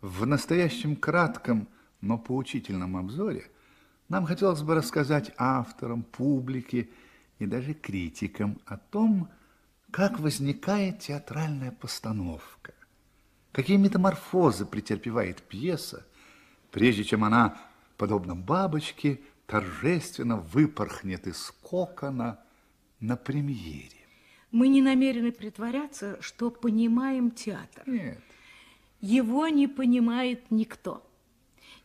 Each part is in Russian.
В настоящем кратком, но поучительном обзоре нам хотелось бы рассказать авторам, публике и даже критикам о том, как возникает театральная постановка, какие метаморфозы претерпевает пьеса, прежде чем она, подобно бабочке, торжественно выпорхнет из кокона на премьере. Мы не намерены притворяться, что понимаем театр. Нет. Его не понимает никто.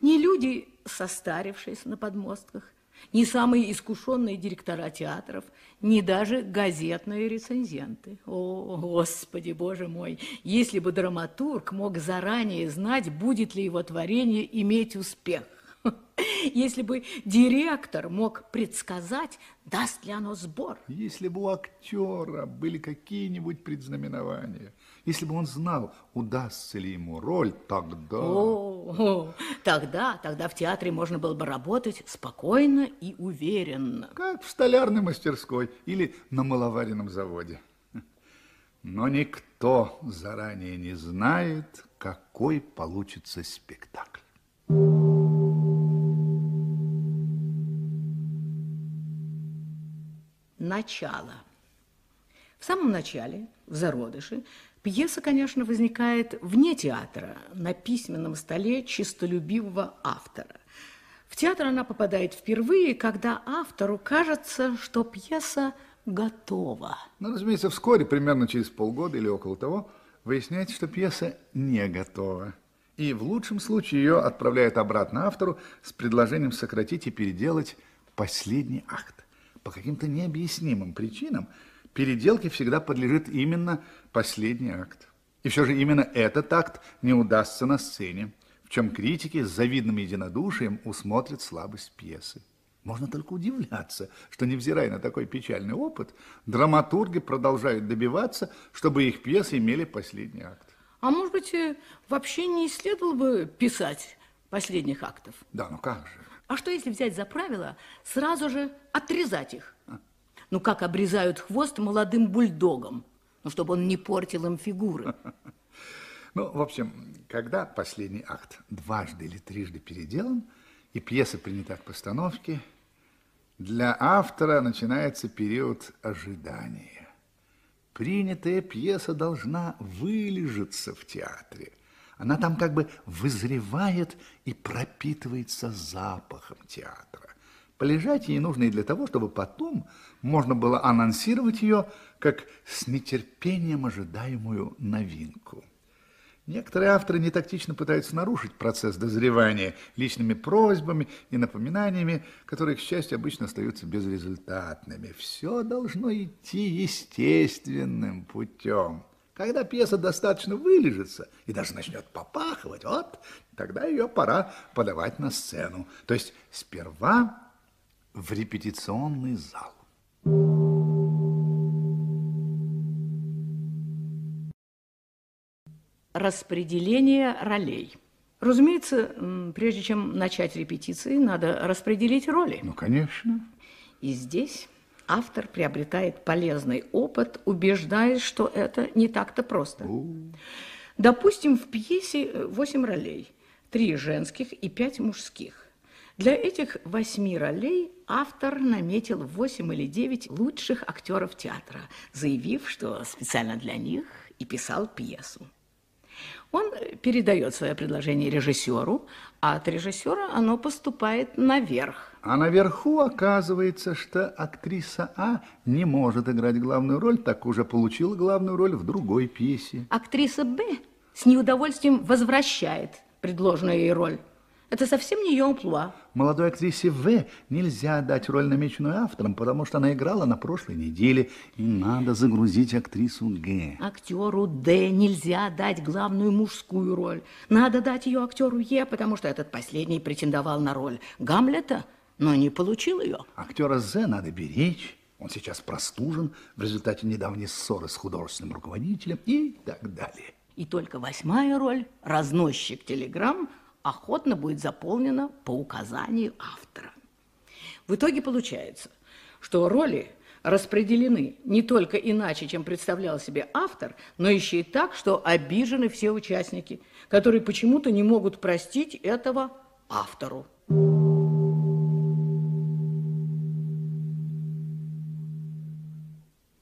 Ни люди, состарившиеся на подмостках, ни самые искушенные директора театров, ни даже газетные рецензенты. О, Господи, Боже мой, если бы драматург мог заранее знать, будет ли его творение иметь успех. Если бы директор мог предсказать, даст ли оно сбор. Если бы у актера были какие-нибудь предзнаменования, если бы он знал, удастся ли ему роль, тогда... О, о, тогда, тогда в театре можно было бы работать спокойно и уверенно. Как в столярной мастерской или на маловаренном заводе. Но никто заранее не знает, какой получится спектакль. начало. В самом начале, в зародыше, пьеса, конечно, возникает вне театра, на письменном столе чистолюбивого автора. В театр она попадает впервые, когда автору кажется, что пьеса готова. Ну, разумеется, вскоре, примерно через полгода или около того, выясняется, что пьеса не готова. И в лучшем случае ее отправляют обратно автору с предложением сократить и переделать последний акт по каким-то необъяснимым причинам переделке всегда подлежит именно последний акт. И все же именно этот акт не удастся на сцене, в чем критики с завидным единодушием усмотрят слабость пьесы. Можно только удивляться, что, невзирая на такой печальный опыт, драматурги продолжают добиваться, чтобы их пьесы имели последний акт. А может быть, э, вообще не следовало бы писать последних актов? Да, ну как же. А что, если взять за правило сразу же отрезать их? Ну, как обрезают хвост молодым бульдогом, ну, чтобы он не портил им фигуры. Ну, в общем, когда последний акт дважды или трижды переделан, и пьеса принята к постановке, для автора начинается период ожидания. Принятая пьеса должна вылежаться в театре – она там как бы вызревает и пропитывается запахом театра. Полежать ей нужно и для того, чтобы потом можно было анонсировать ее как с нетерпением ожидаемую новинку. Некоторые авторы нетактично пытаются нарушить процесс дозревания личными просьбами и напоминаниями, которые, к счастью, обычно остаются безрезультатными. Все должно идти естественным путем. Когда пьеса достаточно вылежится и даже начнет попахивать, вот тогда ее пора подавать на сцену. То есть сперва в репетиционный зал. Распределение ролей. Разумеется, прежде чем начать репетиции, надо распределить роли. Ну, конечно. И здесь автор приобретает полезный опыт, убеждаясь, что это не так-то просто. Допустим, в пьесе 8 ролей, 3 женских и 5 мужских. Для этих восьми ролей автор наметил 8 или 9 лучших актеров театра, заявив, что специально для них и писал пьесу. Он передает свое предложение режиссеру, а от режиссера оно поступает наверх. А наверху оказывается, что актриса А не может играть главную роль, так уже получила главную роль в другой пьесе. Актриса Б с неудовольствием возвращает предложенную ей роль. Это совсем не ее амплуа. Молодой актрисе В нельзя дать роль, намеченную автором, потому что она играла на прошлой неделе, и надо загрузить актрису Г. Актеру Д нельзя дать главную мужскую роль. Надо дать ее актеру Е, потому что этот последний претендовал на роль Гамлета, но не получил ее. Актера З надо беречь. Он сейчас простужен в результате недавней ссоры с художественным руководителем и так далее. И только восьмая роль, разносчик телеграмм, охотно будет заполнена по указанию автора. В итоге получается, что роли, распределены не только иначе, чем представлял себе автор, но еще и так, что обижены все участники, которые почему-то не могут простить этого автору.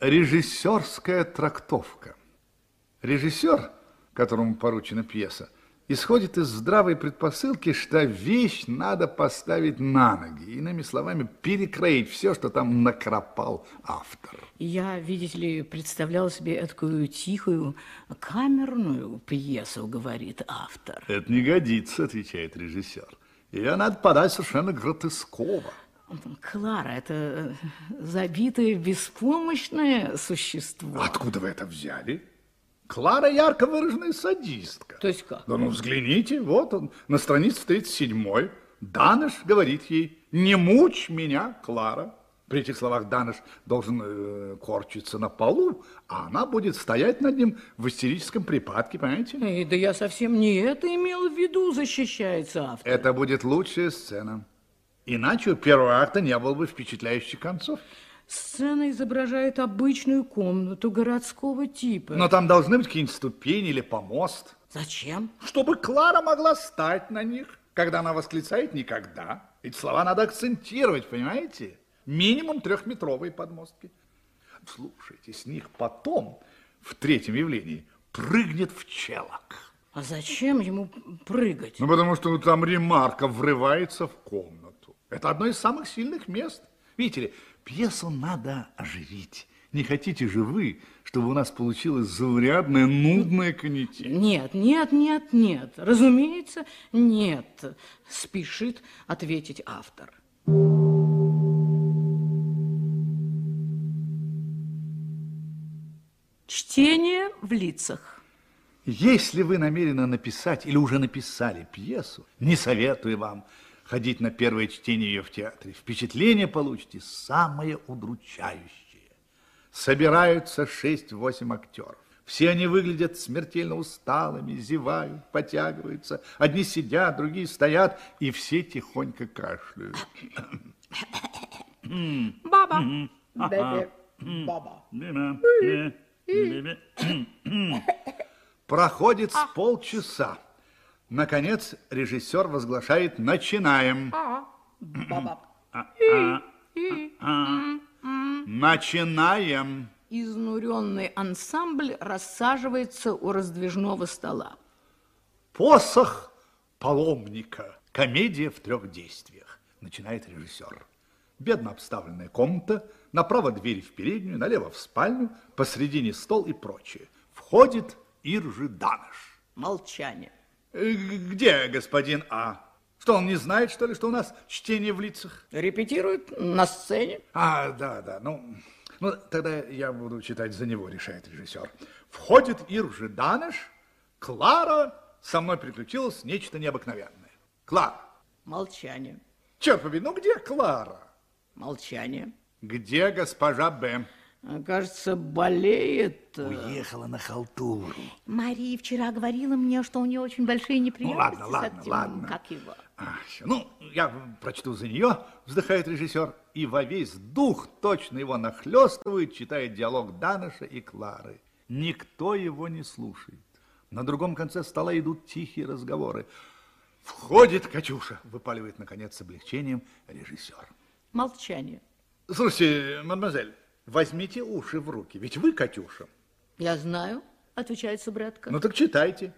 Режиссерская трактовка. Режиссер, которому поручена пьеса, исходит из здравой предпосылки, что вещь надо поставить на ноги. Иными словами, перекроить все, что там накропал автор. Я, видите ли, представлял себе такую тихую, камерную пьесу, говорит автор. Это не годится, отвечает режиссер. Ее надо подать совершенно гротесково. Клара, это забитое, беспомощное существо. Откуда вы это взяли? Клара ярко выраженная садистка. То есть как? Да ну взгляните, вот он, на странице 37 Даныш говорит ей, не мучь меня, Клара. При этих словах Даныш должен э, корчиться на полу, а она будет стоять над ним в истерическом припадке, понимаете? Эй, да я совсем не это имел в виду, защищается автор. Это будет лучшая сцена. Иначе у первого акта не было бы впечатляющей концовки. Сцена изображает обычную комнату городского типа. Но там должны быть какие-нибудь ступени или помост. Зачем? Чтобы Клара могла стать на них, когда она восклицает «никогда». Эти слова надо акцентировать, понимаете? Минимум трехметровые подмостки. Слушайте, с них потом, в третьем явлении, прыгнет в челок. А зачем ему прыгать? Ну, потому что там ремарка врывается в комнату. Это одно из самых сильных мест. Видите ли, Пьесу надо оживить. Не хотите же вы, чтобы у нас получилась заурядная, нудная канитель? Нет, нет, нет, нет. Разумеется, нет, спешит ответить автор. Чтение в лицах. Если вы намерены написать или уже написали пьесу, не советую вам ходить на первое чтение ее в театре. Впечатление получите самое удручающее. Собираются шесть-восемь актеров. Все они выглядят смертельно усталыми, зевают, потягиваются. Одни сидят, другие стоят, и все тихонько кашляют. Баба. Баба. Проходит с полчаса. Наконец, режиссер возглашает «Начинаем». Начинаем. Изнуренный ансамбль рассаживается у раздвижного стола. Посох паломника. Комедия в трех действиях. Начинает режиссер. Бедно обставленная комната, направо дверь в переднюю, налево в спальню, посредине стол и прочее. Входит Иржи Даныш. Молчание. Где господин А? Что, он не знает, что ли, что у нас чтение в лицах? Репетирует на сцене. А, да, да, ну, ну тогда я буду читать за него, решает режиссер. Входит Ир Жиданыш, Клара, со мной приключилось нечто необыкновенное. Клара. Молчание. Черт побери, ну где Клара? Молчание. Где госпожа Б? Кажется, болеет. Уехала на халтуру. Мария вчера говорила мне, что у нее очень большие неприятности ну, ладно, ладно, этим, ладно. как его. А, ну, я прочту за нее, вздыхает режиссер, и во весь дух точно его нахлестывает, читает диалог Даныша и Клары. Никто его не слушает. На другом конце стола идут тихие разговоры. Входит Катюша, выпаливает, наконец, с облегчением режиссер. Молчание. Слушайте, мадемуазель, Возьмите уши в руки, ведь вы Катюша. Я знаю, отвечает субредка. Ну так читайте.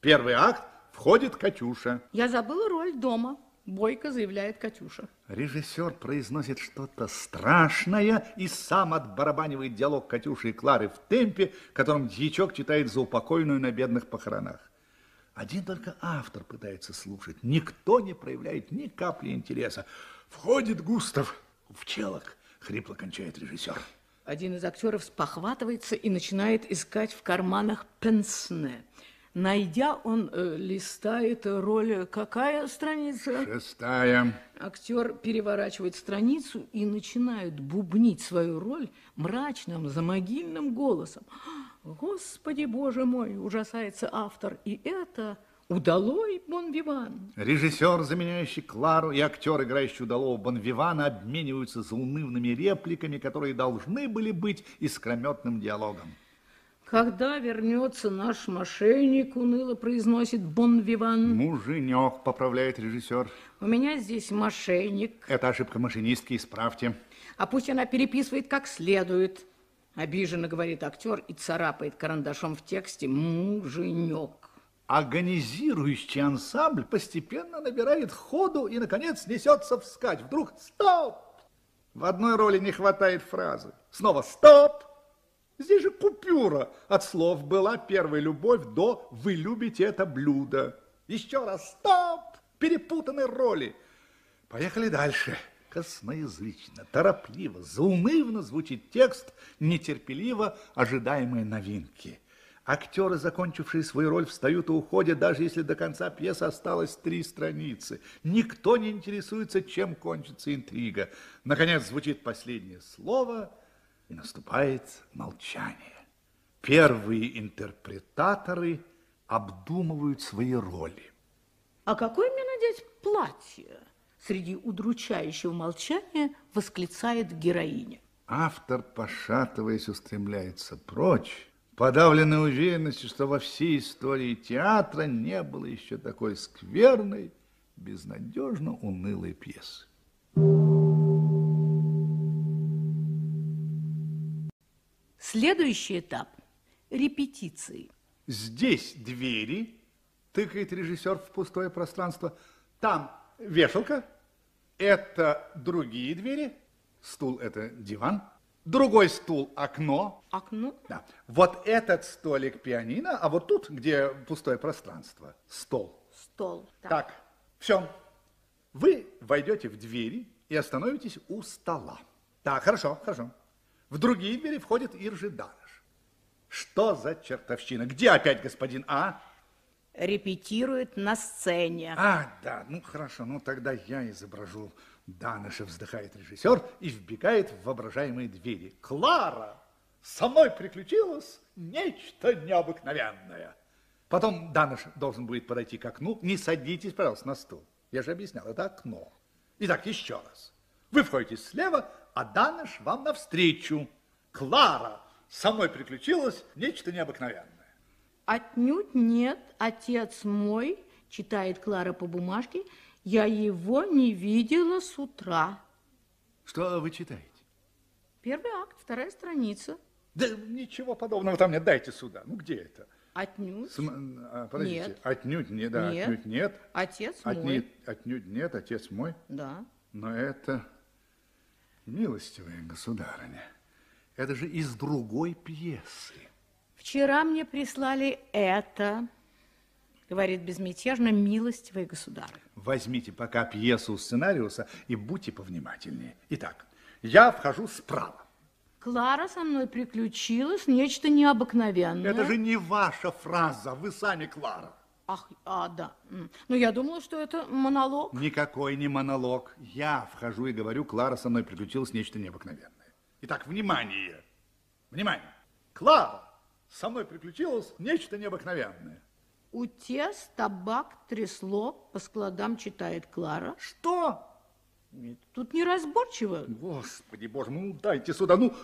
Первый акт входит Катюша. Я забыла роль дома. Бойко заявляет Катюша. Режиссер произносит что-то страшное и сам отбарабанивает диалог Катюши и Клары в темпе, которым дьячок читает за упокойную на бедных похоронах. Один только автор пытается слушать. Никто не проявляет ни капли интереса. Входит Густав в челок Хрипло кончает режиссер. Один из актеров спохватывается и начинает искать в карманах пенсне. Найдя, он э, листает роль. Какая страница? Шестая. Актер переворачивает страницу и начинает бубнить свою роль мрачным, замогильным голосом. Господи, боже мой, ужасается автор. И это Удалой Бонвиван. Режиссер, заменяющий Клару, и актер, играющий удалого Бонвивана, обмениваются заунывными репликами, которые должны были быть искрометным диалогом. Когда вернется наш мошенник, уныло произносит Бонвиван. Муженек, поправляет режиссер. У меня здесь мошенник. Это ошибка машинистки, исправьте. А пусть она переписывает как следует. Обиженно говорит актер и царапает карандашом в тексте «муженек». Агонизирующий ансамбль постепенно набирает ходу и, наконец, несется вскачь. Вдруг «стоп!» В одной роли не хватает фразы. Снова «стоп!» Здесь же купюра от слов «была первая любовь» до «вы любите это блюдо». Еще раз «стоп!» Перепутаны роли. Поехали дальше. Косноязычно, торопливо, заунывно звучит текст, нетерпеливо ожидаемые новинки. Актеры, закончившие свою роль, встают и уходят, даже если до конца пьесы осталось три страницы. Никто не интересуется, чем кончится интрига. Наконец звучит последнее слово, и наступает молчание. Первые интерпретаторы обдумывают свои роли. А какое мне надеть платье? Среди удручающего молчания восклицает героиня. Автор, пошатываясь, устремляется прочь, подавленной уверенностью, что во всей истории театра не было еще такой скверной, безнадежно унылой пьесы. Следующий этап – репетиции. Здесь двери, тыкает режиссер в пустое пространство, там вешалка, это другие двери, стул – это диван, другой стул – окно. Окно? Да. Вот этот столик пианино, а вот тут, где пустое пространство, стол. Стол. Так, так все. Вы войдете в двери и остановитесь у стола. Так, хорошо, хорошо. В другие двери входит Иржи Даныш. Что за чертовщина? Где опять господин А? Репетирует на сцене. А, да, ну хорошо, ну тогда я изображу Даныша, вздыхает режиссер и вбегает в воображаемые двери. Клара, со мной приключилось нечто необыкновенное. Потом Даныш должен будет подойти к окну. Не садитесь, пожалуйста, на стул. Я же объяснял, это окно. Итак, еще раз. Вы входите слева, а Даныш вам навстречу. Клара, со мной приключилось нечто необыкновенное. Отнюдь нет, отец мой, читает Клара по бумажке, я его не видела с утра. Что вы читаете? Первый акт, вторая страница. Да ничего подобного там нет, дайте сюда. Ну где это? Отнюдь. См... А, подождите, нет. отнюдь не, да, нет. отнюдь нет. Отец отнюдь, мой. Отнюдь нет, отец мой. Да. Но это милостивая государыня. Это же из другой пьесы. Вчера мне прислали это, говорит безмятежно милостивый государь. Возьмите пока пьесу сценариуса и будьте повнимательнее. Итак, я вхожу справа. Клара со мной приключилось нечто необыкновенное. Это же не ваша фраза, вы сами Клара. Ах, а, да. Ну, я думала, что это монолог. Никакой не монолог. Я вхожу и говорю, Клара со мной приключилось нечто необыкновенное. Итак, внимание, внимание. Клара, со мной приключилось нечто необыкновенное. Утес, табак, трясло, по складам читает Клара. Что? Нет, тут неразборчиво. Господи, боже мой, ну дайте сюда, ну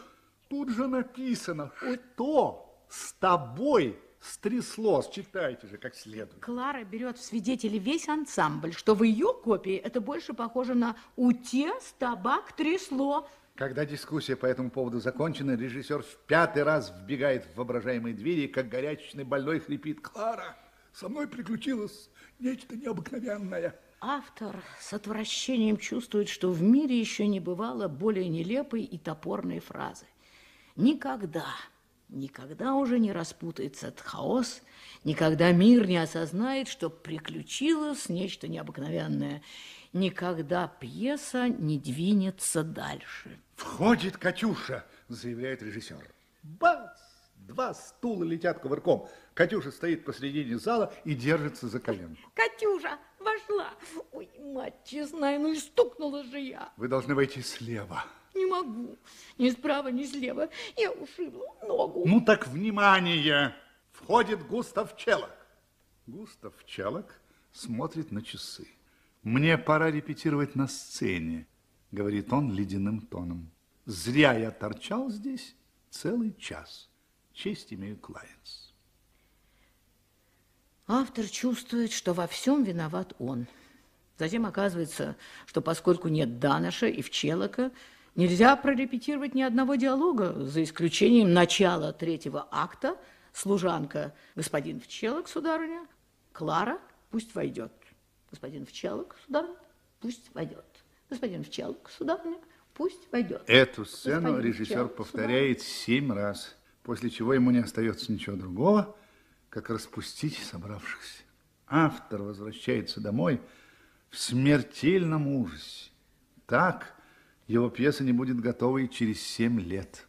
тут же написано, что с тобой стряслось. Читайте же как следует. Клара берет в свидетели весь ансамбль, что в ее копии это больше похоже на утес, табак, трясло. Когда дискуссия по этому поводу закончена, режиссер в пятый раз вбегает в воображаемые двери, как горячечный больной хрипит. Клара, со мной приключилось нечто необыкновенное. Автор с отвращением чувствует, что в мире еще не бывало более нелепой и топорной фразы. Никогда, никогда уже не распутается этот хаос, никогда мир не осознает, что приключилось нечто необыкновенное, никогда пьеса не двинется дальше. Входит Катюша, заявляет режиссер. Бац! Два стула летят кувырком. Катюша стоит посредине зала и держится за коленку. Катюша вошла. Ой, мать честная, ну и стукнула же я. Вы должны войти слева. Не могу. Ни справа, ни слева. Я ушибла ногу. Ну так внимание! Входит Густав Челок. Густав Чалок смотрит на часы. Мне пора репетировать на сцене, говорит он ледяным тоном. Зря я торчал здесь целый час. Честь имею кланяться. Автор чувствует, что во всем виноват он. Затем оказывается, что поскольку нет Даныша и Вчелока, нельзя прорепетировать ни одного диалога, за исключением начала третьего акта «Служанка, господин Вчелок, сударыня, Клара, пусть войдет. Господин Вчелок, сударыня, пусть войдет. Господин Вчелок, сударыня, пусть войдет. Эту сцену Господин режиссер Вчелок, повторяет семь раз, после чего ему не остается ничего другого, как распустить собравшихся. Автор возвращается домой в смертельном ужасе. Так его пьеса не будет готова и через семь лет.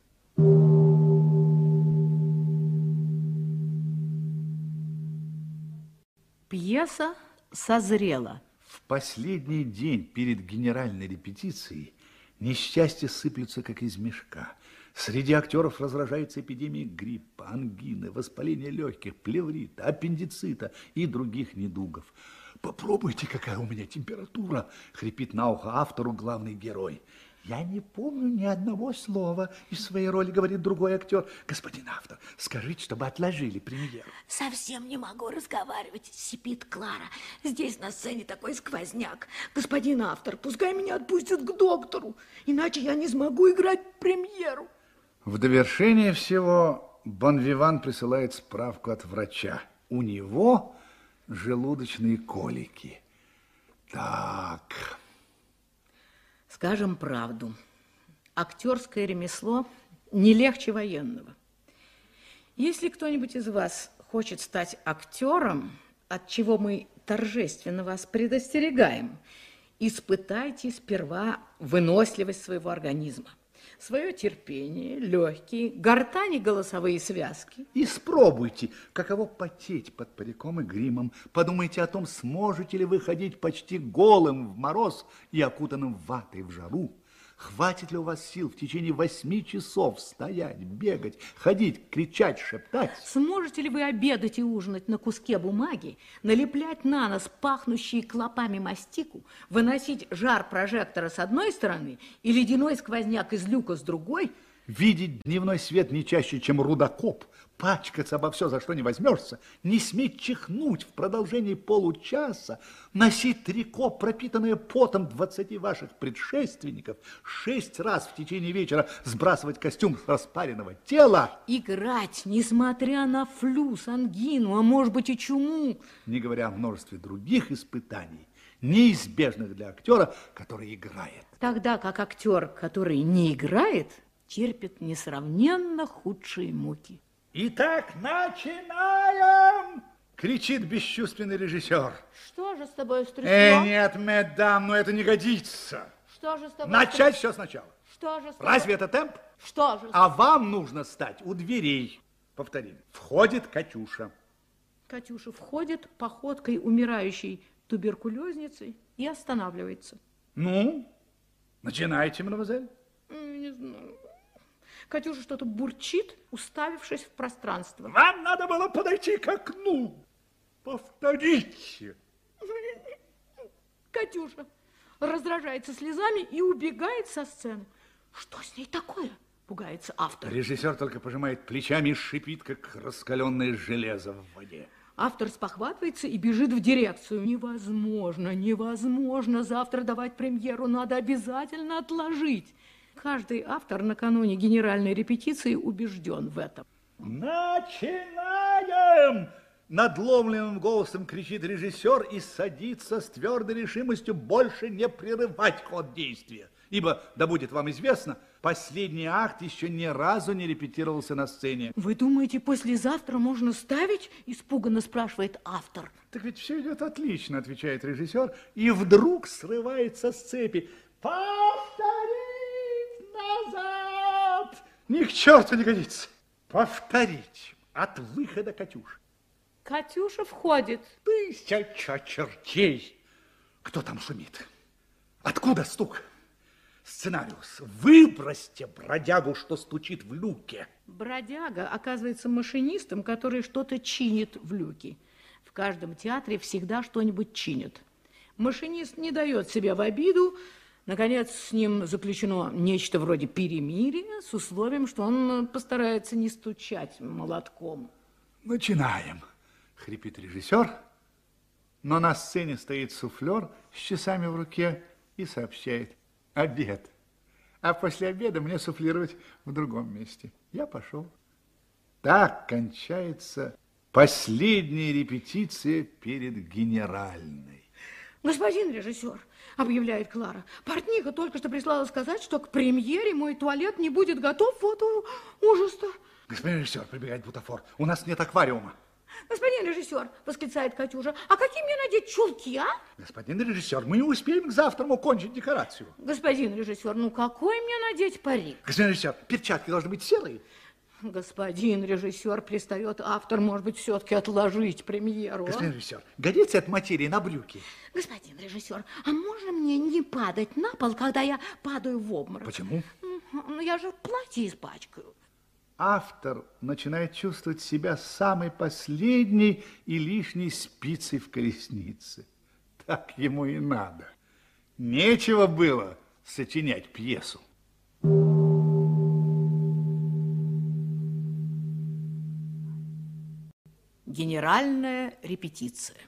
Пьеса созрела. В последний день перед генеральной репетицией несчастья сыплются, как из мешка. Среди актеров разражается эпидемия гриппа, ангины, воспаления легких, плеврита, аппендицита и других недугов. «Попробуйте, какая у меня температура!» — хрипит на ухо автору главный герой. «Я не помню ни одного слова из своей роли», — говорит другой актер. «Господин автор, скажите, чтобы отложили премьеру». Совсем не могу разговаривать, сипит Клара. Здесь на сцене такой сквозняк. Господин автор, пускай меня отпустят к доктору, иначе я не смогу играть премьеру. В довершение всего Бонвиван присылает справку от врача. У него желудочные колики. Так, Скажем правду, актерское ремесло не легче военного. Если кто-нибудь из вас хочет стать актером, от чего мы торжественно вас предостерегаем, испытайте сперва выносливость своего организма, свое терпение, легкие, гортани голосовые связки. Испробуйте, каково потеть под париком и гримом. Подумайте о том, сможете ли вы ходить почти голым в мороз и окутанным ватой в жару. Хватит ли у вас сил в течение восьми часов стоять, бегать, ходить, кричать, шептать? Сможете ли вы обедать и ужинать на куске бумаги, налеплять на нос пахнущие клопами мастику, выносить жар прожектора с одной стороны и ледяной сквозняк из люка с другой – Видеть дневной свет не чаще, чем рудокоп, пачкаться обо все, за что не возьмешься, не сметь чихнуть в продолжении получаса, носить трико, пропитанное потом двадцати ваших предшественников, шесть раз в течение вечера сбрасывать костюм с распаренного тела, Играть, несмотря на флюс, ангину, а может быть и чуму. не говоря о множестве других испытаний, неизбежных для актера, который играет. Тогда как актер, который не играет, терпит несравненно худшие муки. Итак, начинаем! Кричит бесчувственный режиссер. Что же с тобой стряслось? Э, нет, мэдам, но это не годится. Что же с тобой Начать все сначала. Что же с тобой? Разве это темп? Что же с- А вам нужно стать у дверей. Повторим. Входит Катюша. Катюша входит походкой умирающей туберкулезницы и останавливается. Ну, начинайте, мадемуазель. Не знаю. Катюша что-то бурчит, уставившись в пространство. Вам надо было подойти к окну. Повторите. Катюша раздражается слезами и убегает со сцены. Что с ней такое? Пугается автор. Режиссер только пожимает плечами и шипит, как раскаленное железо в воде. Автор спохватывается и бежит в дирекцию. Невозможно, невозможно завтра давать премьеру, надо обязательно отложить. Каждый автор накануне генеральной репетиции убежден в этом. Начинаем! Надломленным голосом кричит режиссер и садится с твердой решимостью больше не прерывать ход действия. Ибо, да будет вам известно, последний акт еще ни разу не репетировался на сцене. Вы думаете, послезавтра можно ставить? Испуганно спрашивает автор. Так ведь все идет отлично, отвечает режиссер, и вдруг срывается с цепи. Повторить назад! Ни к черту не годится. Повторить от выхода Катюши. Катюша входит. Тысяча чертей! Кто там шумит? Откуда стук? Сценариус, выбросьте бродягу, что стучит в люке. Бродяга оказывается машинистом, который что-то чинит в люке. В каждом театре всегда что-нибудь чинят. Машинист не дает себя в обиду. Наконец, с ним заключено нечто вроде перемирия с условием, что он постарается не стучать молотком. Начинаем, хрипит режиссер, но на сцене стоит суфлер с часами в руке и сообщает обед. А после обеда мне суфлировать в другом месте. Я пошел. Так кончается последняя репетиция перед генеральной. Господин режиссер, объявляет Клара, портниха только что прислала сказать, что к премьере мой туалет не будет готов. Вот ужас-то. Господин режиссер, прибегает бутафор, у нас нет аквариума. Господин режиссер, восклицает Катюша, а какие мне надеть чулки, а? Господин режиссер, мы не успеем к завтраму кончить декорацию. Господин режиссер, ну какой мне надеть парик? Господин режиссер, перчатки должны быть серые. Господин режиссер, пристает автор, может быть, все-таки отложить премьеру. Господин а? режиссер, годится от материи на брюки? Господин режиссер, а можно мне не падать на пол, когда я падаю в обморок? Почему? Ну, я же платье испачкаю. Автор начинает чувствовать себя самой последней и лишней спицей в колеснице. Так ему и надо. Нечего было сочинять пьесу. Генеральная репетиция.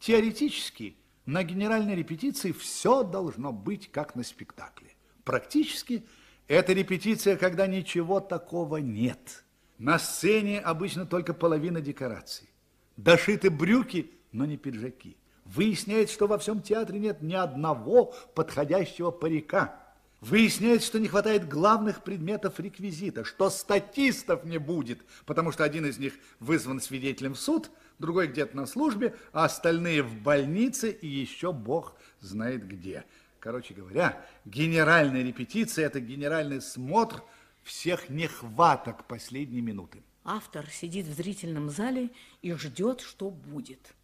Теоретически на генеральной репетиции все должно быть как на спектакле. Практически это репетиция, когда ничего такого нет. На сцене обычно только половина декораций. Дошиты брюки, но не пиджаки. Выясняется, что во всем театре нет ни одного подходящего парика. Выясняется, что не хватает главных предметов реквизита, что статистов не будет, потому что один из них вызван свидетелем в суд, другой где-то на службе, а остальные в больнице и еще бог знает где. Короче говоря, генеральная репетиция – это генеральный смотр всех нехваток последней минуты. Автор сидит в зрительном зале и ждет, что будет.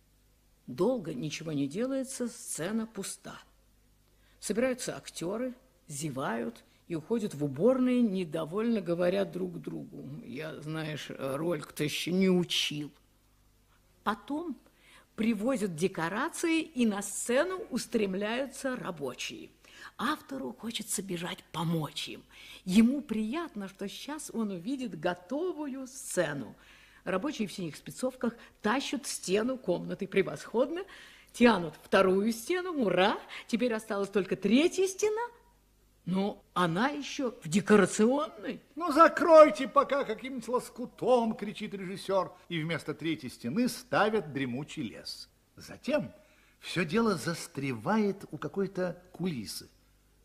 Долго ничего не делается, сцена пуста. Собираются актеры – зевают и уходят в уборные, недовольно говорят друг другу. Я, знаешь, роль-то еще не учил. Потом привозят декорации, и на сцену устремляются рабочие. Автору хочется бежать помочь им. Ему приятно, что сейчас он увидит готовую сцену. Рабочие в синих спецовках тащат стену комнаты превосходно, тянут вторую стену, ура! Теперь осталась только третья стена – ну, она еще в декорационной. Ну, закройте пока каким-нибудь лоскутом, кричит режиссер, и вместо третьей стены ставят дремучий лес. Затем все дело застревает у какой-то кулисы.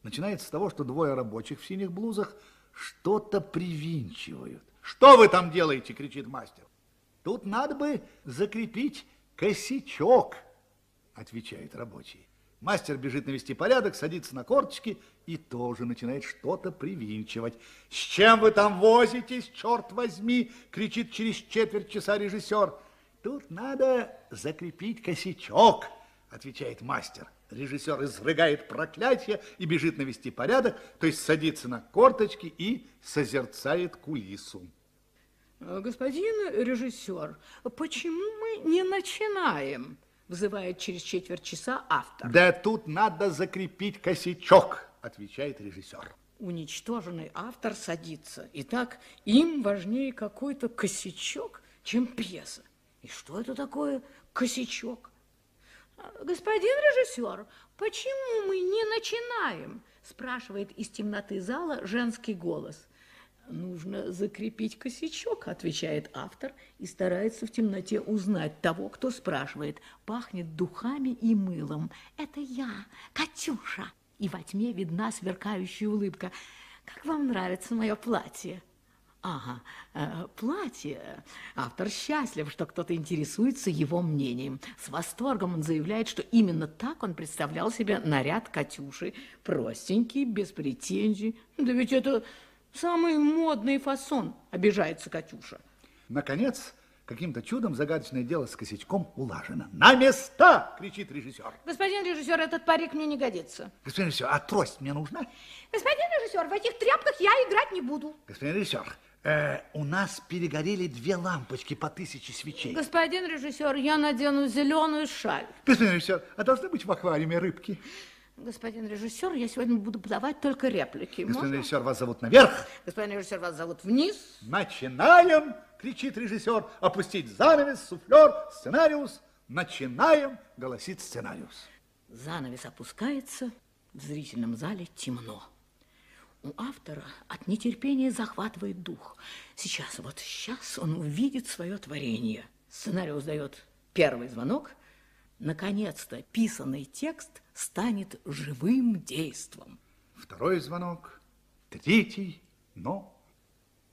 Начинается с того, что двое рабочих в синих блузах что-то привинчивают. Что вы там делаете, кричит мастер. Тут надо бы закрепить косячок, отвечает рабочий. Мастер бежит навести порядок, садится на корточки и тоже начинает что-то привинчивать. «С чем вы там возитесь, черт возьми?» – кричит через четверть часа режиссер. «Тут надо закрепить косячок», – отвечает мастер. Режиссер изрыгает проклятие и бежит навести порядок, то есть садится на корточки и созерцает кулису. Господин режиссер, почему мы не начинаем? Вызывает через четверть часа автор. Да тут надо закрепить косячок, отвечает режиссер. Уничтоженный автор садится. Итак, им важнее какой-то косячок, чем пьеса. И что это такое косячок? Господин режиссер, почему мы не начинаем? Спрашивает из темноты зала женский голос. Нужно закрепить косячок, отвечает автор и старается в темноте узнать того, кто спрашивает. Пахнет духами и мылом. Это я, Катюша. И во тьме видна сверкающая улыбка. Как вам нравится мое платье? Ага, э, платье. Автор счастлив, что кто-то интересуется его мнением. С восторгом он заявляет, что именно так он представлял себе наряд Катюши. Простенький, без претензий. Да ведь это Самый модный фасон, обижается Катюша. Наконец, каким-то чудом загадочное дело с косячком улажено. На места! кричит режиссер. Господин режиссер, этот парик мне не годится. Господин режиссер, а трость мне нужна? Господин режиссер, в этих тряпках я играть не буду. Господин режиссер, Э, у нас перегорели две лампочки по тысяче свечей. Господин режиссер, я надену зеленую шаль. Господин режиссер, а должны быть в аквариуме рыбки? Господин режиссер, я сегодня буду подавать только реплики. Господин Можно? режиссер, вас зовут наверх. Господин режиссер, вас зовут вниз. Начинаем, кричит режиссер. Опустить занавес, суфлер, сценариус. Начинаем, голосит сценариус. Занавес опускается, в зрительном зале темно. У автора от нетерпения захватывает дух. Сейчас, вот сейчас он увидит свое творение. Сценариус дает первый звонок. Наконец-то писанный текст станет живым действом. Второй звонок, третий, но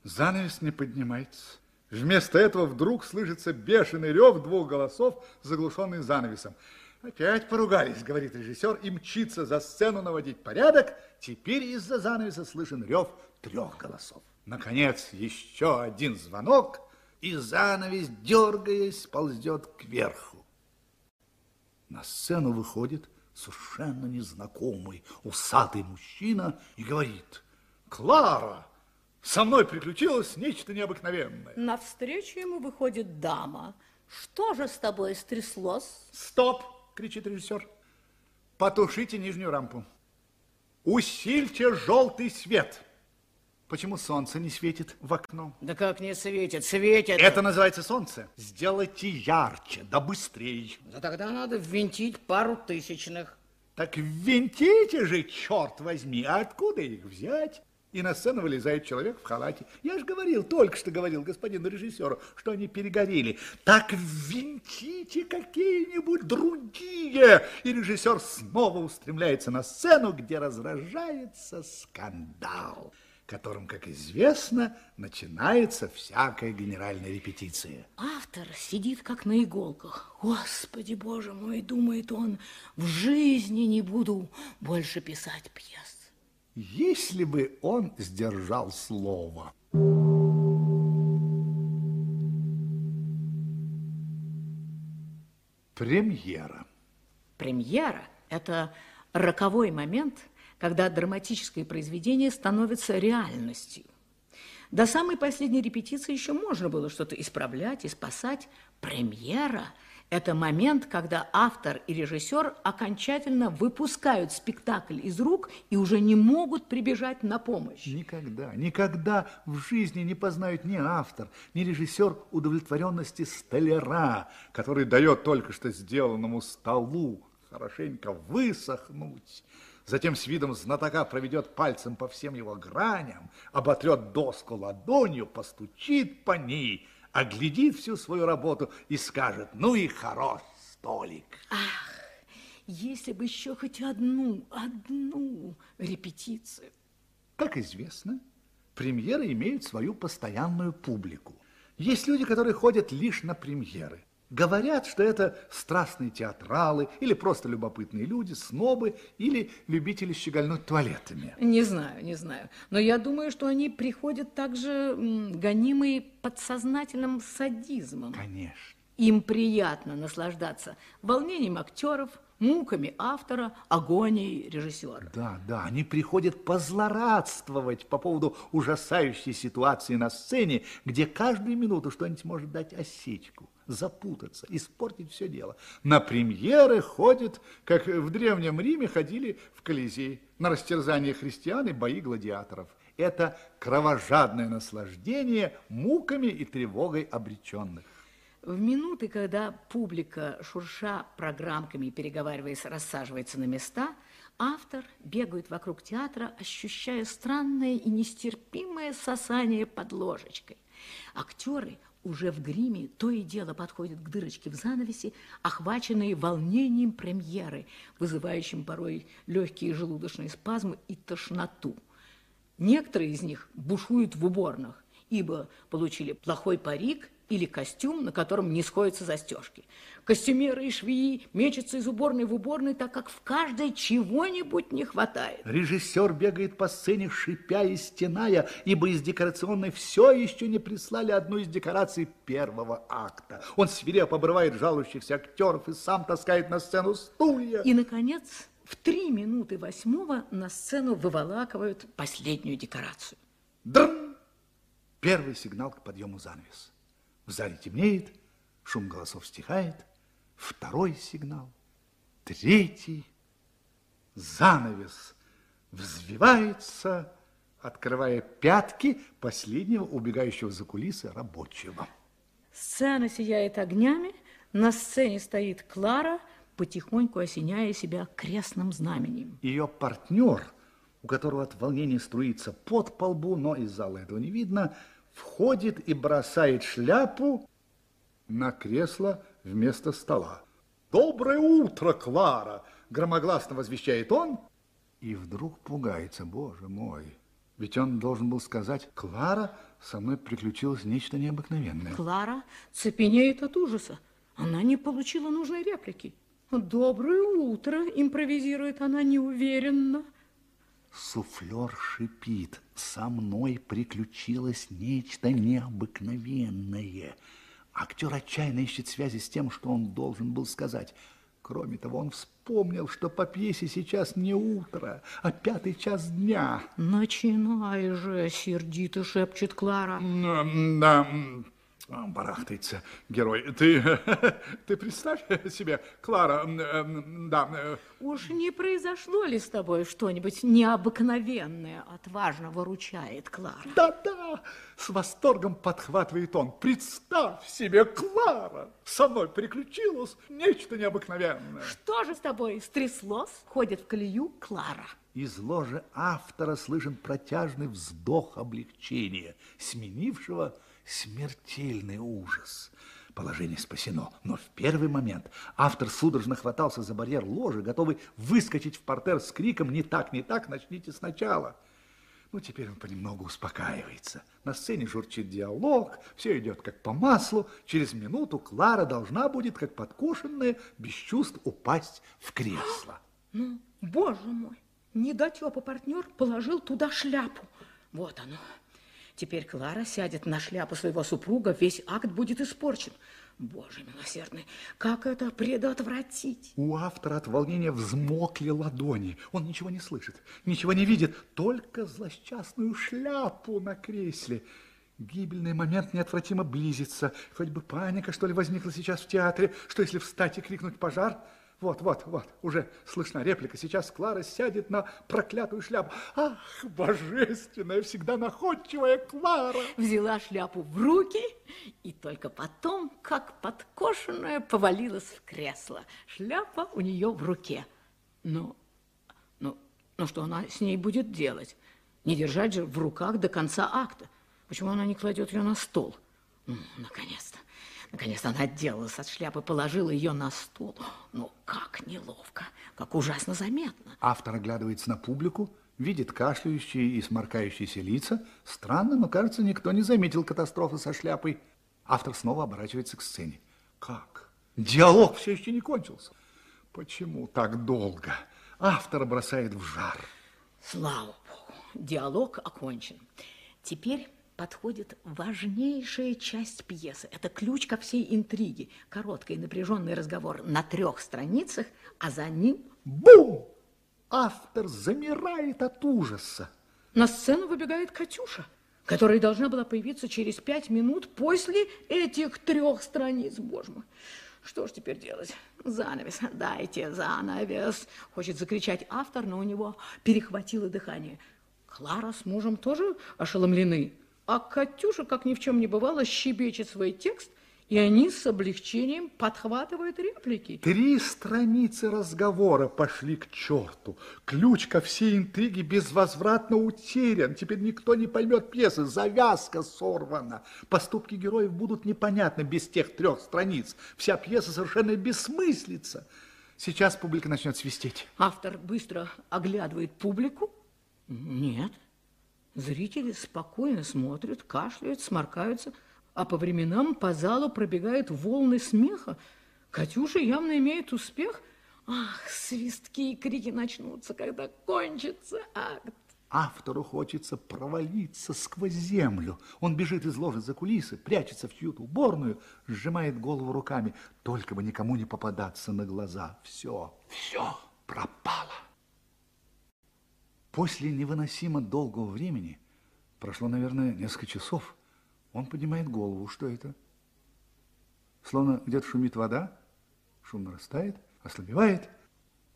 занавес не поднимается. Вместо этого вдруг слышится бешеный рев двух голосов, заглушенный занавесом. Опять поругались, говорит режиссер, и мчится за сцену наводить порядок. Теперь из-за занавеса слышен рев трех голосов. Наконец, еще один звонок, и занавес, дергаясь, ползет кверху. На сцену выходит совершенно незнакомый усатый мужчина и говорит, «Клара, со мной приключилось нечто необыкновенное». Навстречу ему выходит дама. Что же с тобой стряслось? «Стоп!» – кричит режиссер. «Потушите нижнюю рампу. Усильте желтый свет». Почему солнце не светит в окно? Да как не светит? Светит. Это называется солнце. Сделайте ярче, да быстрее. Да тогда надо ввинтить пару тысячных. Так винтите же, черт возьми, а откуда их взять? И на сцену вылезает человек в халате. Я же говорил, только что говорил господину режиссеру, что они перегорели. Так винтите какие-нибудь другие. И режиссер снова устремляется на сцену, где разражается скандал которым, как известно, начинается всякая генеральная репетиция. Автор сидит как на иголках. Господи, боже мой, думает он, в жизни не буду больше писать пьес. Если бы он сдержал слово. Премьера. Премьера – это роковой момент – когда драматическое произведение становится реальностью. До самой последней репетиции еще можно было что-то исправлять и спасать. Премьера – это момент, когда автор и режиссер окончательно выпускают спектакль из рук и уже не могут прибежать на помощь. Никогда, никогда в жизни не познают ни автор, ни режиссер удовлетворенности столяра, который дает только что сделанному столу хорошенько высохнуть, затем с видом знатока проведет пальцем по всем его граням, оботрет доску ладонью, постучит по ней, оглядит всю свою работу и скажет, ну и хорош столик. Ах, если бы еще хоть одну, одну репетицию. Как известно, премьеры имеют свою постоянную публику. Есть люди, которые ходят лишь на премьеры. Говорят, что это страстные театралы или просто любопытные люди, снобы или любители щегольнуть туалетами. Не знаю, не знаю. Но я думаю, что они приходят также гонимые подсознательным садизмом. Конечно. Им приятно наслаждаться волнением актеров, муками автора, агонией режиссера. Да, да, они приходят позлорадствовать по поводу ужасающей ситуации на сцене, где каждую минуту что-нибудь может дать осечку запутаться, испортить все дело. На премьеры ходят, как в Древнем Риме ходили в Колизей, на растерзание христиан и бои гладиаторов. Это кровожадное наслаждение муками и тревогой обреченных. В минуты, когда публика, шурша программками и переговариваясь, рассаживается на места, автор бегает вокруг театра, ощущая странное и нестерпимое сосание под ложечкой. Актеры уже в гриме то и дело подходят к дырочке в занавесе, охваченные волнением премьеры, вызывающим порой легкие желудочные спазмы и тошноту. Некоторые из них бушуют в уборных, ибо получили плохой парик или костюм, на котором не сходятся застежки. Костюмеры и швеи мечутся из уборной в уборной, так как в каждой чего-нибудь не хватает. Режиссер бегает по сцене, шипя и стеная, ибо из декорационной все еще не прислали одну из декораций первого акта. Он свирепо обрывает жалующихся актеров и сам таскает на сцену стулья. И, наконец, в три минуты восьмого на сцену выволакивают последнюю декорацию. Дрм! Первый сигнал к подъему занавес. В зале темнеет, шум голосов стихает. Второй сигнал. Третий. Занавес взвивается, открывая пятки последнего убегающего за кулисы рабочего. Сцена сияет огнями, на сцене стоит Клара, потихоньку осеняя себя крестным знаменем. Ее партнер, у которого от волнения струится под по лбу, но из зала этого не видно, входит и бросает шляпу на кресло вместо стола. «Доброе утро, Клара!» – громогласно возвещает он, и вдруг пугается, боже мой. Ведь он должен был сказать, Клара, со мной приключилось нечто необыкновенное. Клара цепенеет от ужаса. Она не получила нужной реплики. «Доброе утро!» – импровизирует она неуверенно. Суфлер шипит. Со мной приключилось нечто необыкновенное. Актер отчаянно ищет связи с тем, что он должен был сказать. Кроме того, он вспомнил, что по пьесе сейчас не утро, а пятый час дня. «Начинай же!» – сердито шепчет Клара. Да, барахтается герой. Ты, ты представь себе, Клара, да. э, Уж не произошло ли с тобой что-нибудь необыкновенное? Отважно выручает Клара. Да-да, с восторгом подхватывает он. Представь себе, Клара, со мной приключилось нечто необыкновенное. Что же с тобой стряслось? Ходит в колею Клара. Из ложи автора слышен протяжный вздох облегчения, сменившего смертельный ужас. Положение спасено, но в первый момент автор судорожно хватался за барьер ложи, готовый выскочить в портер с криком «Не так, не так, начните сначала!». Ну, теперь он понемногу успокаивается. На сцене журчит диалог, все идет как по маслу. Через минуту Клара должна будет, как подкошенная, без чувств упасть в кресло. Ну, боже мой, недотепа партнер положил туда шляпу. Вот оно. Теперь Клара сядет на шляпу своего супруга, весь акт будет испорчен. Боже милосердный, как это предотвратить? У автора от волнения взмокли ладони. Он ничего не слышит, ничего не видит, только злосчастную шляпу на кресле. Гибельный момент неотвратимо близится. Хоть бы паника, что ли, возникла сейчас в театре, что если встать и крикнуть «пожар», вот, вот, вот, уже слышна реплика. Сейчас Клара сядет на проклятую шляпу. Ах, божественная, всегда находчивая Клара! Взяла шляпу в руки и только потом, как подкошенная, повалилась в кресло. Шляпа у нее в руке. Ну, ну, ну что она с ней будет делать? Не держать же в руках до конца акта. Почему она не кладет ее на стол? Ну, наконец-то. Наконец она отделалась от шляпы, положила ее на стол. Ну, как неловко, как ужасно заметно. Автор оглядывается на публику, видит кашляющие и сморкающиеся лица. Странно, но, кажется, никто не заметил катастрофы со шляпой. Автор снова оборачивается к сцене. Как? Диалог все еще не кончился. Почему так долго? Автора бросает в жар. Слава Богу, диалог окончен. Теперь подходит важнейшая часть пьесы. Это ключ ко всей интриге. Короткий напряженный разговор на трех страницах, а за ним... Бум! Автор замирает от ужаса. На сцену выбегает Катюша, которая должна была появиться через пять минут после этих трех страниц. Боже мой, что ж теперь делать? Занавес, дайте занавес. Хочет закричать автор, но у него перехватило дыхание. Клара с мужем тоже ошеломлены. А Катюша, как ни в чем не бывало, щебечет свой текст, и они с облегчением подхватывают реплики. Три страницы разговора пошли к черту. Ключ ко всей интриге безвозвратно утерян. Теперь никто не поймет пьесы. Завязка сорвана. Поступки героев будут непонятны без тех трех страниц. Вся пьеса совершенно бессмыслица. Сейчас публика начнет свистеть. Автор быстро оглядывает публику. Нет, Зрители спокойно смотрят, кашляют, сморкаются, а по временам по залу пробегают волны смеха. Катюша явно имеет успех. Ах, свистки и крики начнутся, когда кончится акт. Автору хочется провалиться сквозь землю. Он бежит из ложи за кулисы, прячется в чью-то уборную, сжимает голову руками. Только бы никому не попадаться на глаза. Все, все пропало. После невыносимо долгого времени, прошло, наверное, несколько часов, Он поднимает голову. Что это? Словно где-то шумит вода, шум нарастает, ослабевает.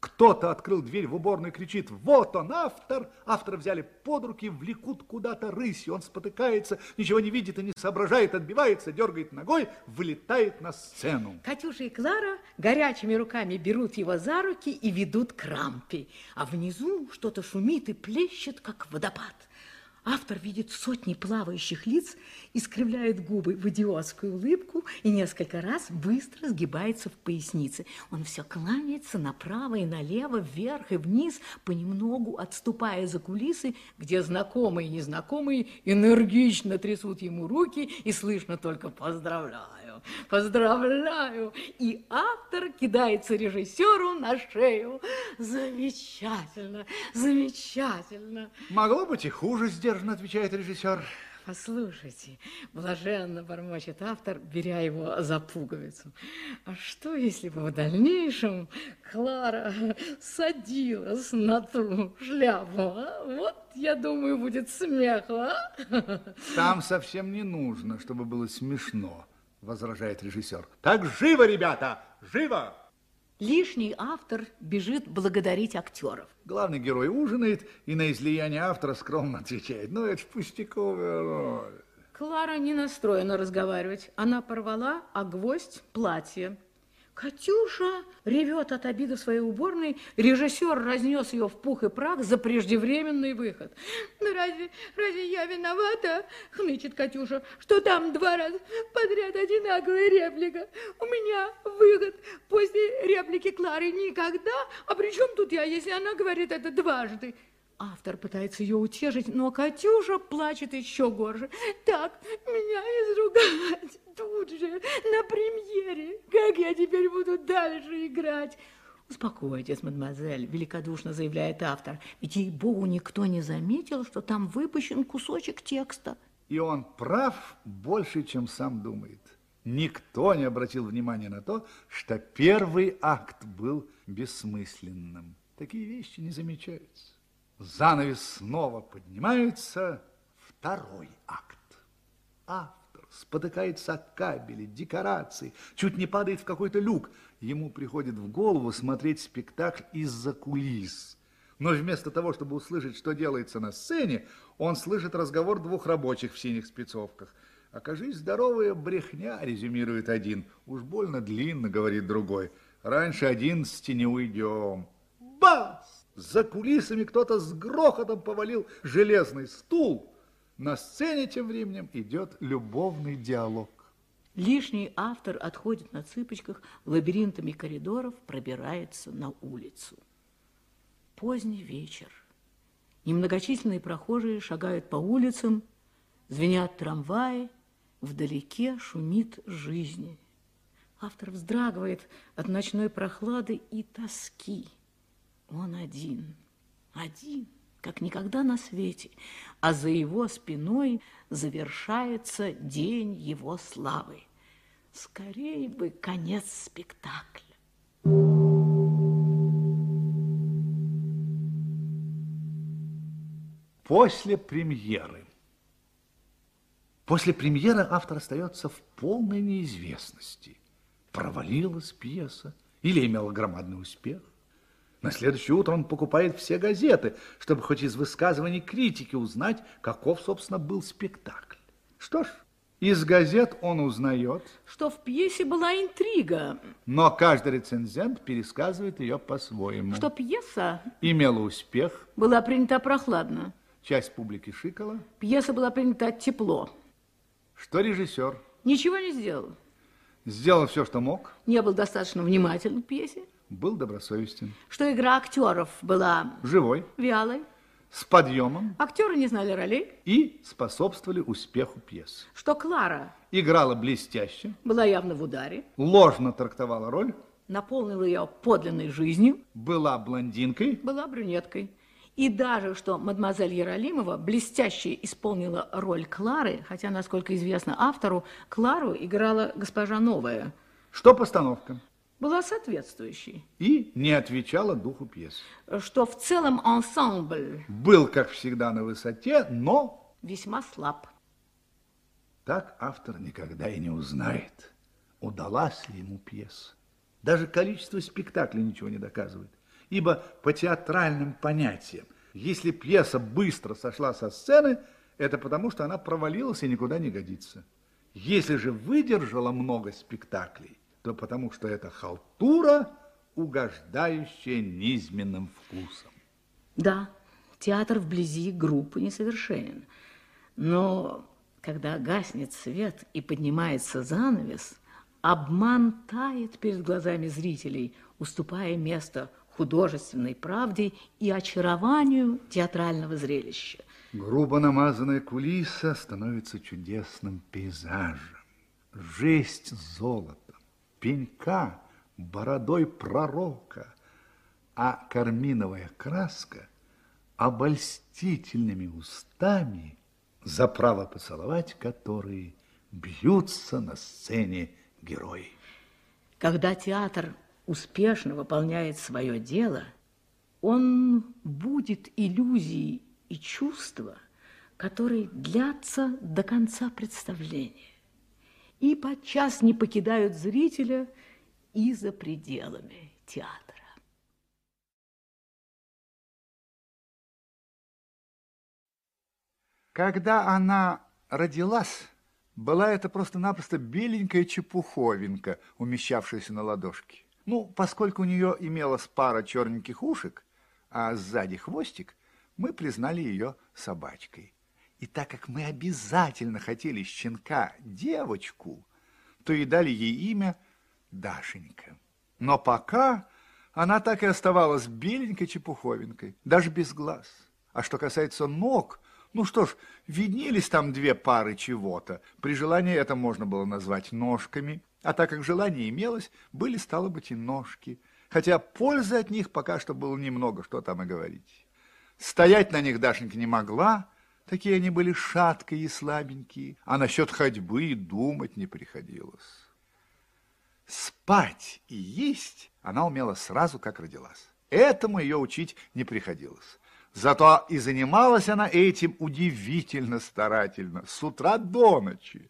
Кто-то открыл дверь в уборную и кричит, вот он, автор. Автора взяли под руки, влекут куда-то рысью. Он спотыкается, ничего не видит и не соображает, отбивается, дергает ногой, вылетает на сцену. Катюша и Клара горячими руками берут его за руки и ведут к рампе. А внизу что-то шумит и плещет, как водопад. Автор видит сотни плавающих лиц, искривляет губы в идиотскую улыбку и несколько раз быстро сгибается в пояснице. Он все кланяется направо и налево, вверх и вниз, понемногу отступая за кулисы, где знакомые и незнакомые энергично трясут ему руки и слышно только «поздравляю, поздравляю». И автор кидается режиссеру на шею. Замечательно, замечательно. Могло быть и хуже, сдержанно отвечает режиссер. Послушайте, блаженно бормочет автор, беря его за пуговицу. А что, если бы в дальнейшем Клара садилась на ту шляпу? А? Вот, я думаю, будет смех, а? Там совсем не нужно, чтобы было смешно, возражает режиссер. Так живо, ребята, живо! Лишний автор бежит благодарить актеров. Главный герой ужинает и на излияние автора скромно отвечает. Ну, это ж пустяковая роль. Клара не настроена разговаривать. Она порвала, а гвоздь платье. Катюша ревет от обиды своей уборной. Режиссер разнес ее в пух и прах за преждевременный выход. «Ну разве, разве я виновата?» — хнычет Катюша, что там два раза подряд одинаковая реплика. У меня выход после реплики Клары никогда. А при чем тут я, если она говорит это дважды? Автор пытается ее утешить, но Катюша плачет еще горше. Так, меня изругать тут же, на премьере. Как я теперь буду дальше играть? Успокойтесь, мадемуазель, великодушно заявляет автор. Ведь, ей-богу, никто не заметил, что там выпущен кусочек текста. И он прав больше, чем сам думает. Никто не обратил внимания на то, что первый акт был бессмысленным. Такие вещи не замечаются. Занавес снова поднимается. Второй акт. Автор спотыкается о кабели, декорации, чуть не падает в какой-то люк. Ему приходит в голову смотреть спектакль из-за кулис. Но вместо того, чтобы услышать, что делается на сцене, он слышит разговор двух рабочих в синих спецовках. «Окажись, здоровая брехня», резюмирует один. «Уж больно длинно», говорит другой. «Раньше одиннадцати не уйдем». За кулисами кто-то с грохотом повалил железный стул. На сцене тем временем идет любовный диалог. Лишний автор отходит на цыпочках, лабиринтами коридоров пробирается на улицу. Поздний вечер. Немногочисленные прохожие шагают по улицам, звенят трамваи, вдалеке шумит жизнь. Автор вздрагивает от ночной прохлады и тоски. Он один, один, как никогда на свете, а за его спиной завершается день его славы. Скорее бы конец спектакля. После премьеры. После премьеры автор остается в полной неизвестности. Провалилась пьеса или имела громадный успех. На следующее утро он покупает все газеты, чтобы хоть из высказываний критики узнать, каков, собственно, был спектакль. Что ж, из газет он узнает... Что в пьесе была интрига. Но каждый рецензент пересказывает ее по-своему. Что пьеса... Имела успех. Была принята прохладно. Часть публики шикала. Пьеса была принята тепло. Что режиссер? Ничего не сделал. Сделал все, что мог. Не был достаточно внимателен к пьесе был добросовестен. Что игра актеров была... Живой. Вялой. С подъемом. Актеры не знали ролей. И способствовали успеху пьесы. Что Клара... Играла блестяще. Была явно в ударе. Ложно трактовала роль. Наполнила ее подлинной жизнью. Была блондинкой. Была брюнеткой. И даже что мадемуазель Яролимова блестяще исполнила роль Клары, хотя, насколько известно автору, Клару играла госпожа Новая. Что постановка? Была соответствующей. И не отвечала духу пьесы. Что в целом ансамбль... Был, как всегда, на высоте, но... Весьма слаб. Так автор никогда и не узнает, удалась ли ему пьеса. Даже количество спектаклей ничего не доказывает. Ибо по театральным понятиям, если пьеса быстро сошла со сцены, это потому, что она провалилась и никуда не годится. Если же выдержала много спектаклей, то потому, что это халтура, угождающая низменным вкусом. Да, театр вблизи группы несовершенен. Но когда гаснет свет и поднимается занавес, обман тает перед глазами зрителей, уступая место художественной правде и очарованию театрального зрелища. Грубо намазанная кулиса становится чудесным пейзажем. Жесть золотом, пенька бородой пророка, а карминовая краска обольстительными устами, за право поцеловать которые бьются на сцене герои. Когда театр успешно выполняет свое дело, он будет иллюзией и чувства, которые длятся до конца представления и подчас не покидают зрителя и за пределами театра. Когда она родилась, была это просто-напросто беленькая чепуховинка, умещавшаяся на ладошке. Ну, поскольку у нее имелась пара черненьких ушек, а сзади хвостик, мы признали ее собачкой. И так как мы обязательно хотели щенка девочку, то и дали ей имя Дашенька. Но пока она так и оставалась беленькой чепуховинкой, даже без глаз. А что касается ног, ну что ж, виднелись там две пары чего-то. При желании это можно было назвать ножками. А так как желание имелось, были, стало быть, и ножки. Хотя пользы от них пока что было немного, что там и говорить. Стоять на них Дашенька не могла, такие они были шаткие и слабенькие, а насчет ходьбы и думать не приходилось. Спать и есть она умела сразу, как родилась. Этому ее учить не приходилось. Зато и занималась она этим удивительно старательно, с утра до ночи.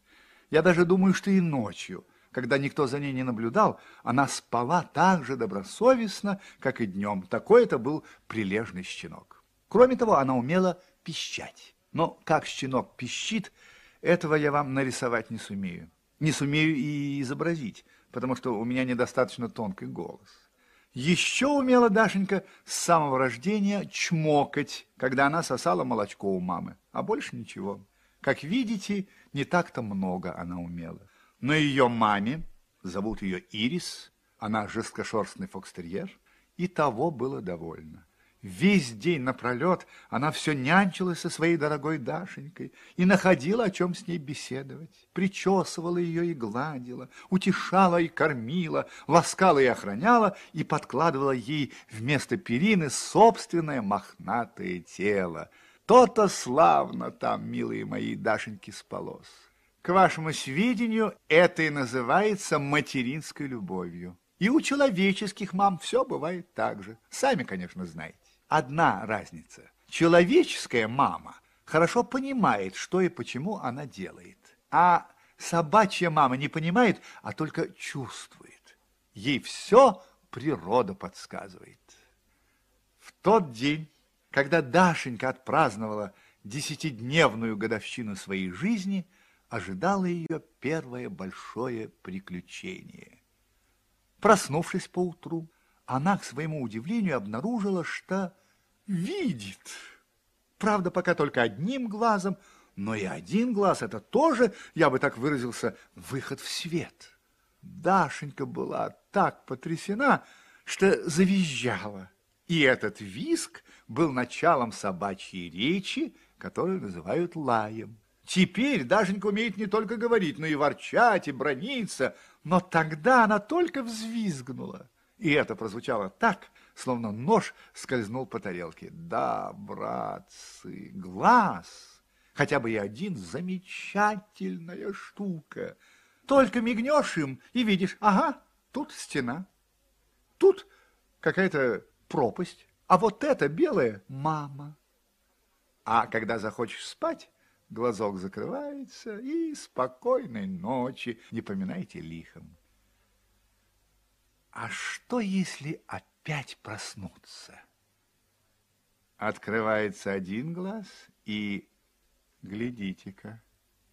Я даже думаю, что и ночью, когда никто за ней не наблюдал, она спала так же добросовестно, как и днем. Такой это был прилежный щенок. Кроме того, она умела пищать. Но как щенок пищит, этого я вам нарисовать не сумею. Не сумею и изобразить, потому что у меня недостаточно тонкий голос. Еще умела Дашенька с самого рождения чмокать, когда она сосала молочко у мамы, а больше ничего. Как видите, не так-то много она умела. Но ее маме, зовут ее Ирис, она жесткошерстный фокстерьер, и того было довольно. Весь день напролет она все нянчилась со своей дорогой Дашенькой и находила, о чем с ней беседовать. Причесывала ее и гладила, утешала и кормила, ласкала и охраняла и подкладывала ей вместо перины собственное мохнатое тело. То-то славно там, милые мои, Дашеньки спалось. К вашему сведению, это и называется материнской любовью. И у человеческих мам все бывает так же. Сами, конечно, знаете одна разница. Человеческая мама хорошо понимает, что и почему она делает. А собачья мама не понимает, а только чувствует. Ей все природа подсказывает. В тот день, когда Дашенька отпраздновала десятидневную годовщину своей жизни, ожидало ее первое большое приключение. Проснувшись поутру, она, к своему удивлению, обнаружила, что видит. Правда, пока только одним глазом, но и один глаз – это тоже, я бы так выразился, выход в свет. Дашенька была так потрясена, что завизжала. И этот визг был началом собачьей речи, которую называют лаем. Теперь Дашенька умеет не только говорить, но и ворчать, и брониться, но тогда она только взвизгнула. И это прозвучало так, словно нож скользнул по тарелке. Да, братцы, глаз, хотя бы и один, замечательная штука. Только мигнешь им и видишь, ага, тут стена, тут какая-то пропасть, а вот это белая мама. А когда захочешь спать, глазок закрывается, и спокойной ночи, не поминайте лихом. А что, если опять проснуться? Открывается один глаз, и, глядите-ка,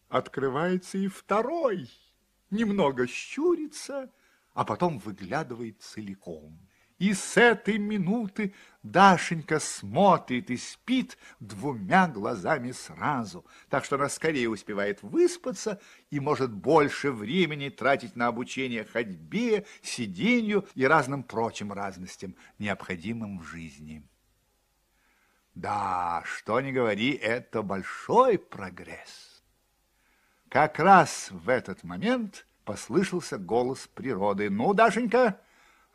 открывается и второй. Немного щурится, а потом выглядывает целиком. И с этой минуты Дашенька смотрит и спит двумя глазами сразу, так что она скорее успевает выспаться и может больше времени тратить на обучение ходьбе, сидению и разным прочим разностям, необходимым в жизни. Да, что ни говори, это большой прогресс. Как раз в этот момент послышался голос природы. «Ну, Дашенька,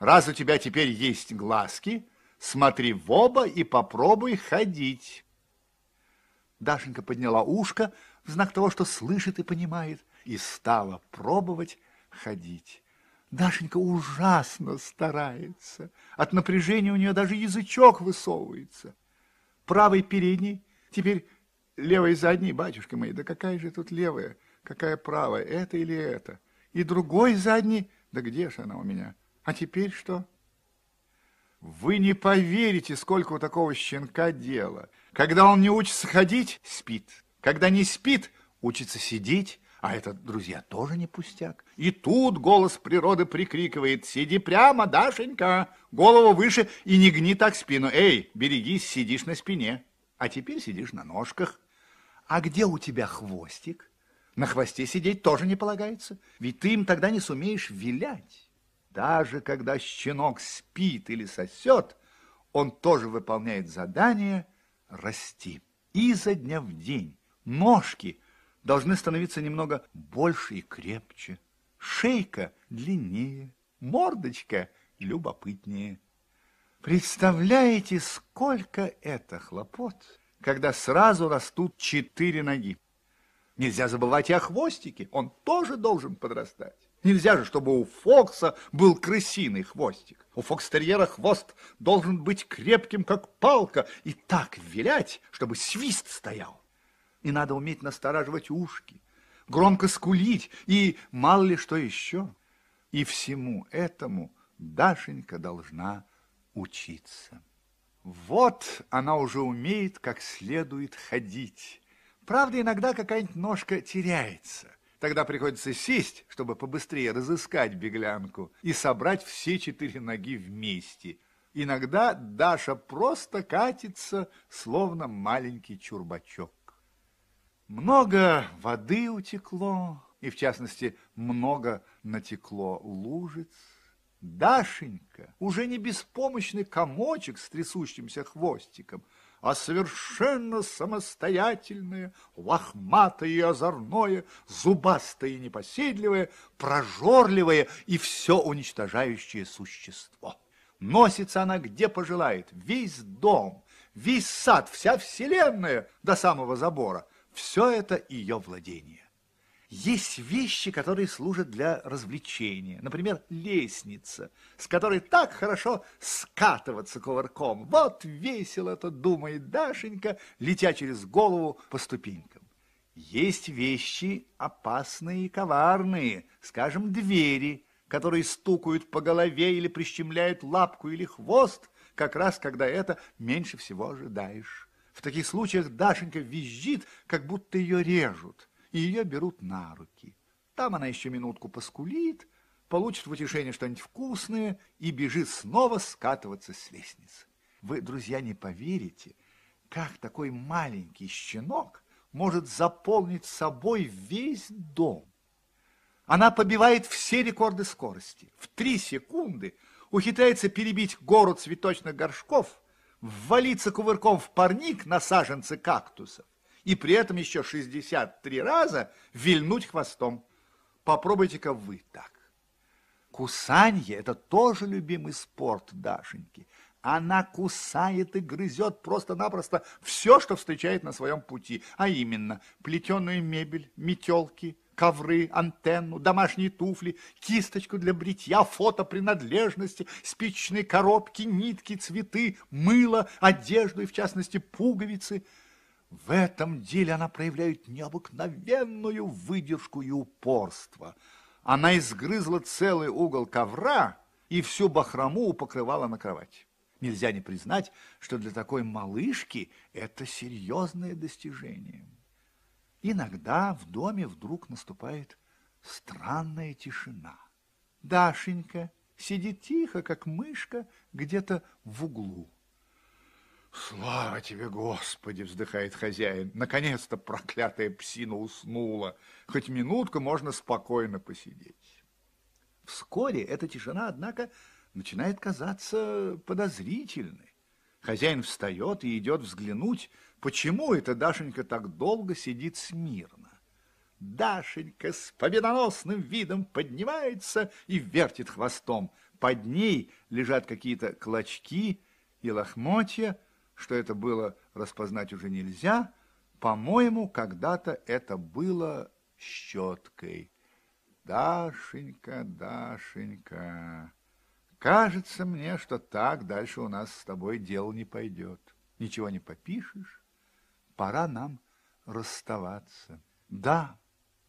Раз у тебя теперь есть глазки, смотри в оба и попробуй ходить. Дашенька подняла ушко в знак того, что слышит и понимает, и стала пробовать ходить. Дашенька ужасно старается. От напряжения у нее даже язычок высовывается. Правый передний, теперь левый задний, батюшка мой, да какая же тут левая, какая правая, это или это? И другой задний, да где же она у меня? А теперь что? Вы не поверите, сколько у такого щенка дела. Когда он не учится ходить, спит. Когда не спит, учится сидеть. А это, друзья, тоже не пустяк. И тут голос природы прикрикивает, сиди прямо, Дашенька, голову выше и не гни так спину. Эй, берегись, сидишь на спине. А теперь сидишь на ножках. А где у тебя хвостик? На хвосте сидеть тоже не полагается, ведь ты им тогда не сумеешь вилять. Даже когда щенок спит или сосет, он тоже выполняет задание расти. Изо дня в день ножки должны становиться немного больше и крепче, шейка длиннее, мордочка любопытнее. Представляете, сколько это хлопот, когда сразу растут четыре ноги. Нельзя забывать и о хвостике, он тоже должен подрастать. Нельзя же, чтобы у Фокса был крысиный хвостик. У фокстерьера хвост должен быть крепким, как палка, и так вилять, чтобы свист стоял. И надо уметь настораживать ушки, громко скулить и мало ли что еще. И всему этому Дашенька должна учиться. Вот она уже умеет как следует ходить. Правда, иногда какая-нибудь ножка теряется. Тогда приходится сесть, чтобы побыстрее разыскать беглянку и собрать все четыре ноги вместе. Иногда Даша просто катится, словно маленький чурбачок. Много воды утекло, и, в частности, много натекло лужиц. Дашенька уже не беспомощный комочек с трясущимся хвостиком – а совершенно самостоятельное, лохматое и озорное, зубастое и непоседливое, прожорливое и все уничтожающее существо. Носится она где пожелает, весь дом, весь сад, вся вселенная до самого забора. Все это ее владение. Есть вещи, которые служат для развлечения. Например, лестница, с которой так хорошо скатываться кувырком. Вот весело это думает Дашенька, летя через голову по ступенькам. Есть вещи опасные и коварные, скажем, двери, которые стукают по голове или прищемляют лапку или хвост, как раз когда это меньше всего ожидаешь. В таких случаях Дашенька визжит, как будто ее режут и ее берут на руки. Там она еще минутку поскулит, получит в утешение что-нибудь вкусное и бежит снова скатываться с лестницы. Вы, друзья, не поверите, как такой маленький щенок может заполнить собой весь дом. Она побивает все рекорды скорости. В три секунды ухитряется перебить гору цветочных горшков, ввалиться кувырком в парник на саженцы кактусов, и при этом еще 63 раза вильнуть хвостом. Попробуйте-ка вы так. Кусанье – это тоже любимый спорт Дашеньки. Она кусает и грызет просто-напросто все, что встречает на своем пути, а именно плетеную мебель, метелки, ковры, антенну, домашние туфли, кисточку для бритья, фотопринадлежности, спичные коробки, нитки, цветы, мыло, одежду и, в частности, пуговицы – В этом деле она проявляет необыкновенную выдержку и упорство. Она изгрызла целый угол ковра и всю бахрому покрывала на кровать. Нельзя не признать, что для такой малышки это серьезное достижение. Иногда в доме вдруг наступает странная тишина. Дашенька сидит тихо, как мышка, где-то в углу. «Слава тебе, Господи!» – вздыхает хозяин. «Наконец-то проклятая псина уснула. Хоть минутку можно спокойно посидеть». Вскоре эта тишина, однако, начинает казаться подозрительной. Хозяин встает и идет взглянуть, почему эта Дашенька так долго сидит смирно. Дашенька с победоносным видом поднимается и вертит хвостом. Под ней лежат какие-то клочки и лохмотья, что это было распознать уже нельзя. По-моему, когда-то это было щеткой. Дашенька, Дашенька, кажется мне, что так дальше у нас с тобой дело не пойдет. Ничего не попишешь, пора нам расставаться. Да,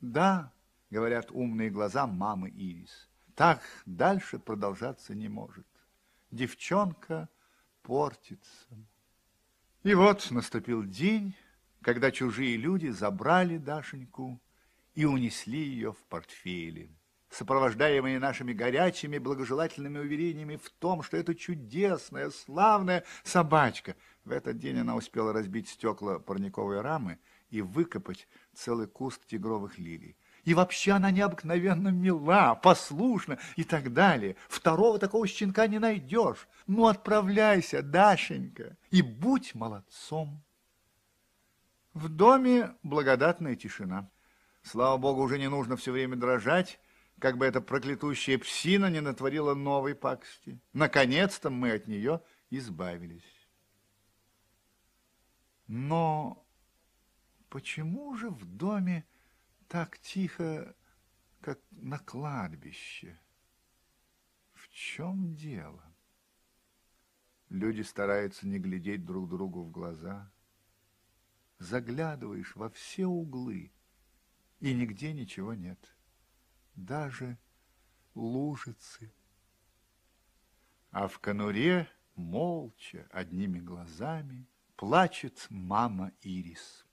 да, говорят умные глаза мамы Ирис, так дальше продолжаться не может. Девчонка портится. И вот наступил день, когда чужие люди забрали Дашеньку и унесли ее в портфеле. Сопровождаемые нашими горячими благожелательными уверениями в том, что это чудесная, славная собачка. В этот день она успела разбить стекла парниковой рамы и выкопать целый куст тигровых лилий. И вообще она необыкновенно мила, послушна и так далее. Второго такого щенка не найдешь. Ну, отправляйся, Дашенька, и будь молодцом. В доме благодатная тишина. Слава богу, уже не нужно все время дрожать, как бы эта проклятущая псина не натворила новой пакости. Наконец-то мы от нее избавились. Но почему же в доме так тихо, как на кладбище. В чем дело? Люди стараются не глядеть друг другу в глаза. Заглядываешь во все углы, и нигде ничего нет. Даже лужицы. А в конуре молча, одними глазами, плачет мама Ирис.